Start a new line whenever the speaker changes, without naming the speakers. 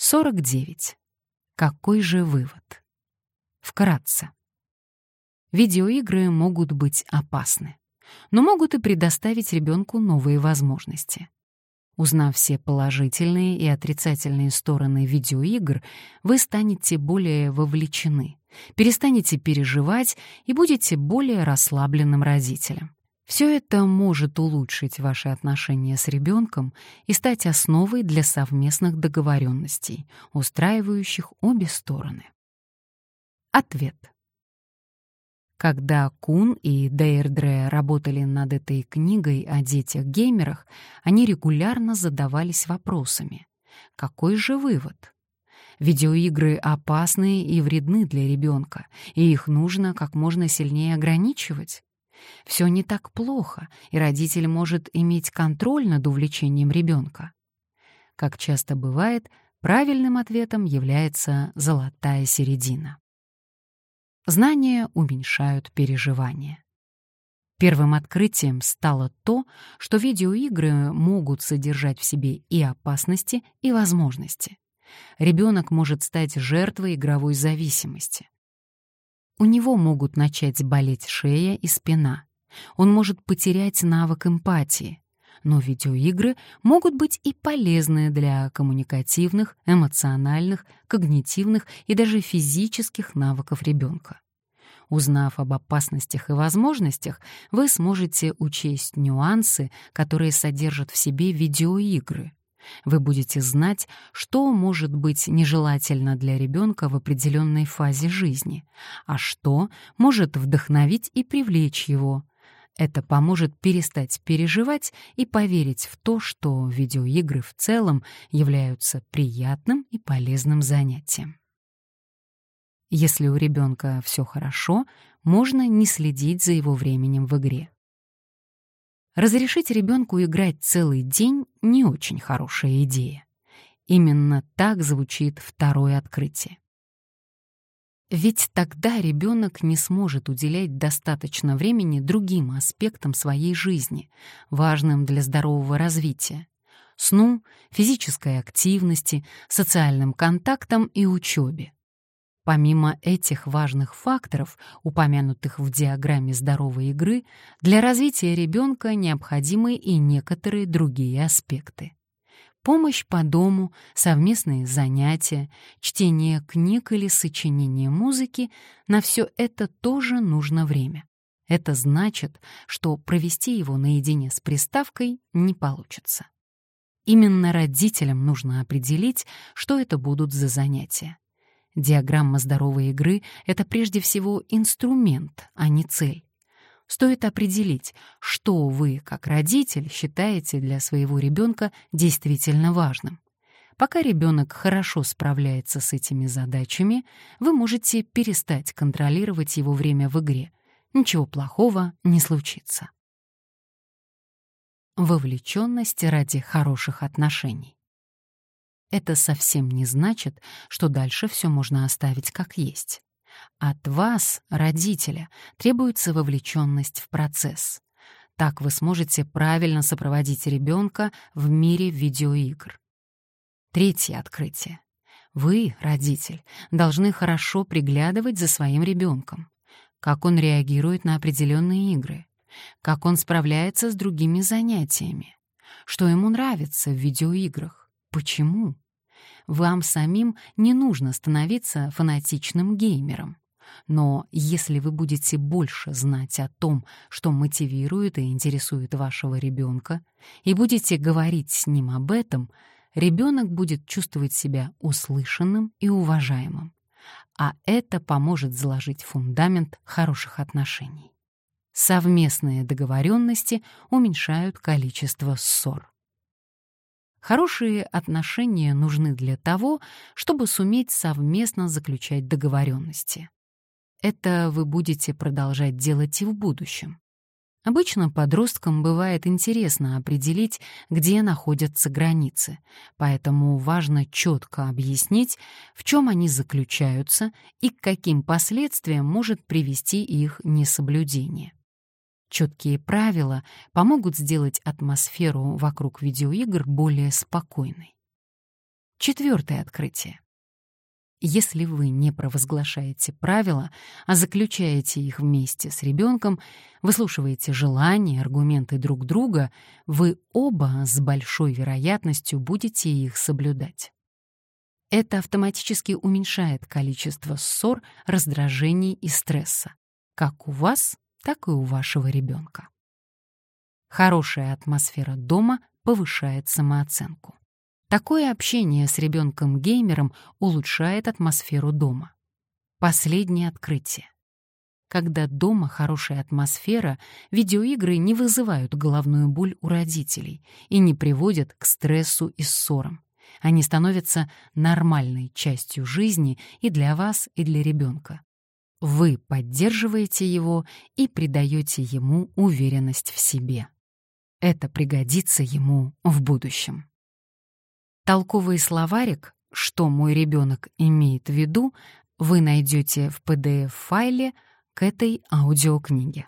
49. Какой же вывод? Вкратце. Видеоигры могут быть опасны, но могут и предоставить ребенку новые возможности. Узнав все положительные и отрицательные стороны видеоигр, вы станете более вовлечены, перестанете переживать и будете более расслабленным родителем. Все это может улучшить ваши отношения с ребенком и стать основой для совместных договоренностей, устраивающих обе стороны. Ответ. Когда Кун и Дейрдре работали над этой книгой о детях-геймерах, они регулярно задавались вопросами. Какой же вывод? Видеоигры опасны и вредны для ребенка, и их нужно как можно сильнее ограничивать. Все не так плохо, и родитель может иметь контроль над увлечением ребенка. Как часто бывает, правильным ответом является золотая середина. Знания уменьшают переживания. Первым открытием стало то, что видеоигры могут содержать в себе и опасности, и возможности. Ребенок может стать жертвой игровой зависимости. У него могут начать болеть шея и спина. Он может потерять навык эмпатии. Но видеоигры могут быть и полезны для коммуникативных, эмоциональных, когнитивных и даже физических навыков ребенка. Узнав об опасностях и возможностях, вы сможете учесть нюансы, которые содержат в себе видеоигры. Вы будете знать, что может быть нежелательно для ребенка в определенной фазе жизни, а что может вдохновить и привлечь его. Это поможет перестать переживать и поверить в то, что видеоигры в целом являются приятным и полезным занятием. Если у ребенка все хорошо, можно не следить за его временем в игре. Разрешить ребенку играть целый день — не очень хорошая идея. Именно так звучит второе открытие. Ведь тогда ребенок не сможет уделять достаточно времени другим аспектам своей жизни, важным для здорового развития — сну, физической активности, социальным контактам и учебе. Помимо этих важных факторов, упомянутых в диаграмме здоровой игры, для развития ребенка необходимы и некоторые другие аспекты. Помощь по дому, совместные занятия, чтение книг или сочинение музыки — на все это тоже нужно время. Это значит, что провести его наедине с приставкой не получится. Именно родителям нужно определить, что это будут за занятия. Диаграмма здоровой игры — это прежде всего инструмент, а не цель. Стоит определить, что вы, как родитель, считаете для своего ребенка действительно важным. Пока ребенок хорошо справляется с этими задачами, вы можете перестать контролировать его время в игре. Ничего плохого не случится. Вовлеченность ради хороших отношений. Это совсем не значит, что дальше все можно оставить как есть. От вас, родителя, требуется вовлеченность в процесс. Так вы сможете правильно сопроводить ребенка в мире видеоигр. Третье открытие. Вы, родитель, должны хорошо приглядывать за своим ребенком. Как он реагирует на определенные игры, как он справляется с другими занятиями, что ему нравится в видеоиграх, Почему? Вам самим не нужно становиться фанатичным геймером. Но если вы будете больше знать о том, что мотивирует и интересует вашего ребенка, и будете говорить с ним об этом, ребенок будет чувствовать себя услышанным и уважаемым. А это поможет заложить фундамент хороших отношений. Совместные договоренности уменьшают количество ссор. Хорошие отношения нужны для того, чтобы суметь совместно заключать договоренности. Это вы будете продолжать делать и в будущем. Обычно подросткам бывает интересно определить, где находятся границы, поэтому важно четко объяснить, в чем они заключаются и к каким последствиям может привести их несоблюдение. Четкие правила помогут сделать атмосферу вокруг видеоигр более спокойной. Четвертое открытие. Если вы не провозглашаете правила, а заключаете их вместе с ребенком, выслушиваете желания, аргументы друг друга, вы оба с большой вероятностью будете их соблюдать. Это автоматически уменьшает количество ссор, раздражений и стресса, как у вас, так и у вашего ребенка. Хорошая атмосфера дома повышает самооценку. Такое общение с ребенком-геймером улучшает атмосферу дома. Последнее открытие. Когда дома хорошая атмосфера, видеоигры не вызывают головную боль у родителей и не приводят к стрессу и ссорам. Они становятся нормальной частью жизни и для вас, и для ребенка. Вы поддерживаете его и придаете ему уверенность в себе. Это пригодится ему в будущем. Толковый словарик «Что мой ребенок имеет в виду» вы найдете в PDF-файле к этой аудиокниге.